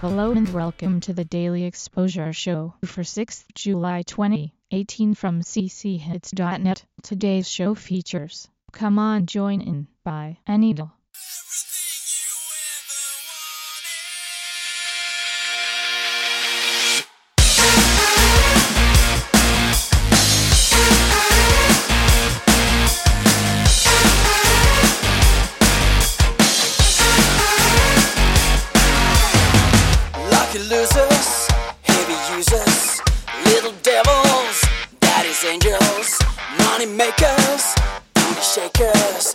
Hello and welcome to the Daily Exposure Show for 6th July 2018 from cchits.net. Today's show features Come On Join In by Anidal. Users, little devils, daddy's angels, money makers, booty shakers.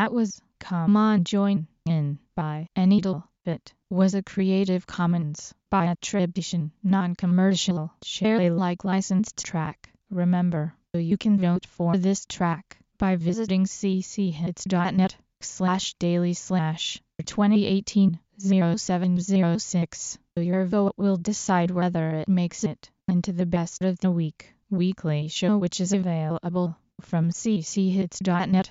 That was Come On Join In by Anidal. It was a Creative Commons by attribution, non-commercial, share Alike licensed track. Remember, you can vote for this track by visiting cchits.net slash daily slash 2018 0706. Your vote will decide whether it makes it into the best of the week weekly show which is available from cchits.net